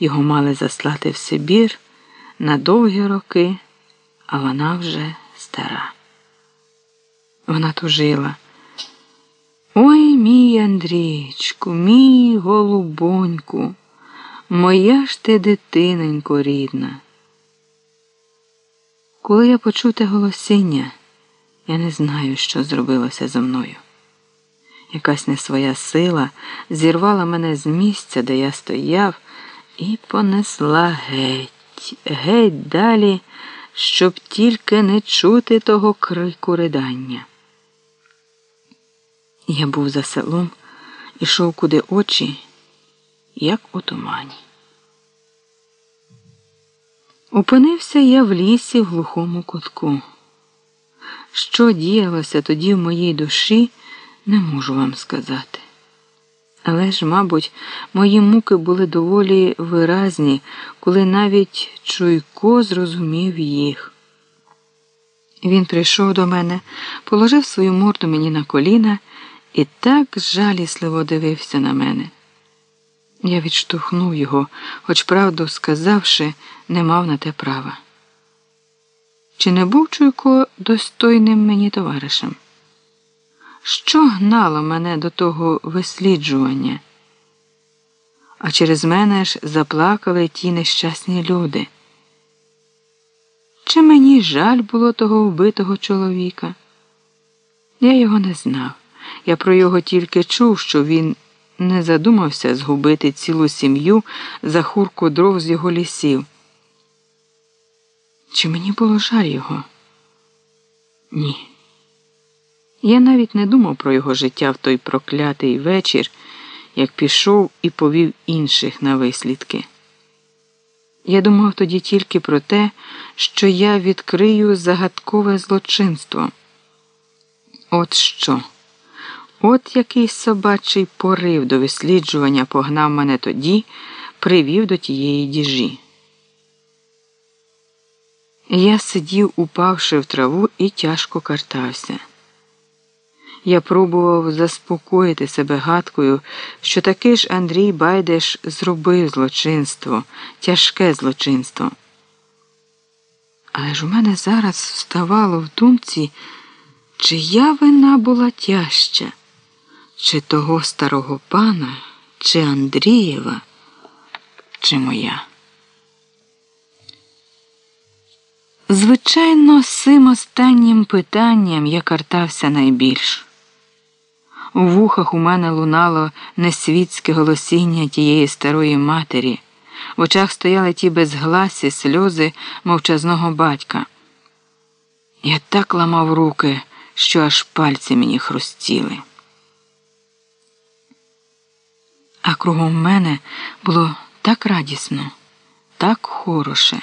Його мали заслати в Сибір на довгі роки, а вона вже стара. Вона тужила. Ой мій Андрійчку, мій голубоньку, моя ж ти дитиненько рідна. Коли я почув те голосіння, я не знаю, що зробилося зо мною. Якась не своя сила зірвала мене з місця, де я стояв, і понесла геть, геть далі, щоб тільки не чути того крику ридання. Я був за селом, ішов куди очі, як у тумані. Опинився я в лісі в глухому кутку. Що діялося тоді в моїй душі, не можу вам сказати. Але ж, мабуть, мої муки були доволі виразні, коли навіть Чуйко зрозумів їх. Він прийшов до мене, положив свою морду мені на коліна і так жалісливо дивився на мене. Я відштовхнув його, хоч правду сказавши, не мав на те права. Чи не був Чуйко достойним мені товаришем? Що гнало мене до того висліджування? А через мене ж заплакали ті нещасні люди. Чи мені жаль було того вбитого чоловіка? Я його не знав. Я про його тільки чув, що він не задумався згубити цілу сім'ю за хурку дров з його лісів. Чи мені було жаль його? Ні. Я навіть не думав про його життя в той проклятий вечір, як пішов і повів інших на вислідки. Я думав тоді тільки про те, що я відкрию загадкове злочинство. От що? От який собачий порив до висліджування погнав мене тоді, привів до тієї діжі. Я сидів, упавши в траву, і тяжко картався. Я пробував заспокоїти себе гадкою, що таки ж Андрій Байдеш зробив злочинство, тяжке злочинство. Але ж у мене зараз вставало в думці, чия вина була тяжча, чи того старого пана, чи Андрієва, чи моя. Звичайно, цим останнім питанням я картався найбільш. У вухах у мене лунало несвітське голосіння тієї старої матері, в очах стояли ті безгласі сльози мовчазного батька. Я так ламав руки, що аж пальці мені хрустіли. А кругом мене було так радісно, так хороше.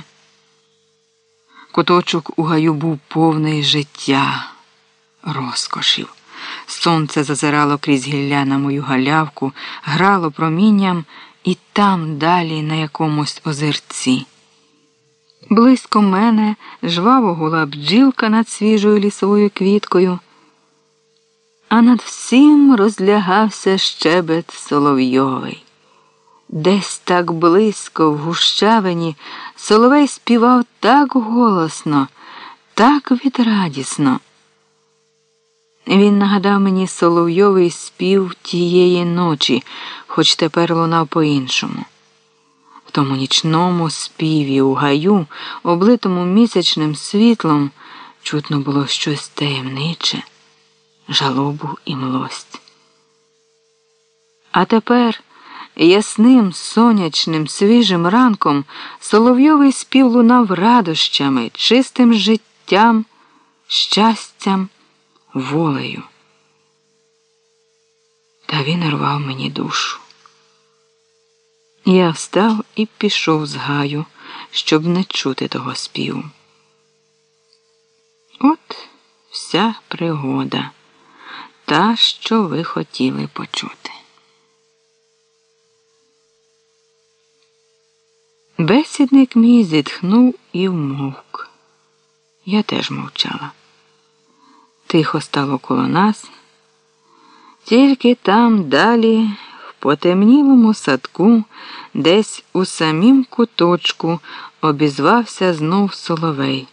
Куточок у гаю був повний життя, розкошів. Сонце зазирало крізь гілля на мою галявку, грало промінням і там далі на якомусь озерці. Близько мене жваво гула бджілка над свіжою лісовою квіткою, а над всім розлягався щебет соловйовий. Десь так близько в гущавині Соловей співав так голосно, так відрадісно. Він нагадав мені соловйовий спів тієї ночі, хоч тепер лунав по-іншому. В тому нічному співі у гаю, облитому місячним світлом, чутно було щось таємниче, жалобу і млость. А тепер. Ясним, сонячним, свіжим ранком соловйовий спів лунав радощами, чистим життям, щастям, волею. Та він рвав мені душу. Я встав і пішов з гаю, щоб не чути того співу. От вся пригода, та, що ви хотіли почути. Бесідник мій зітхнув і вмовк. Я теж мовчала. Тихо стало коло нас, тільки там далі в потемнілому садку, десь у самім куточку обізвався знов соловей.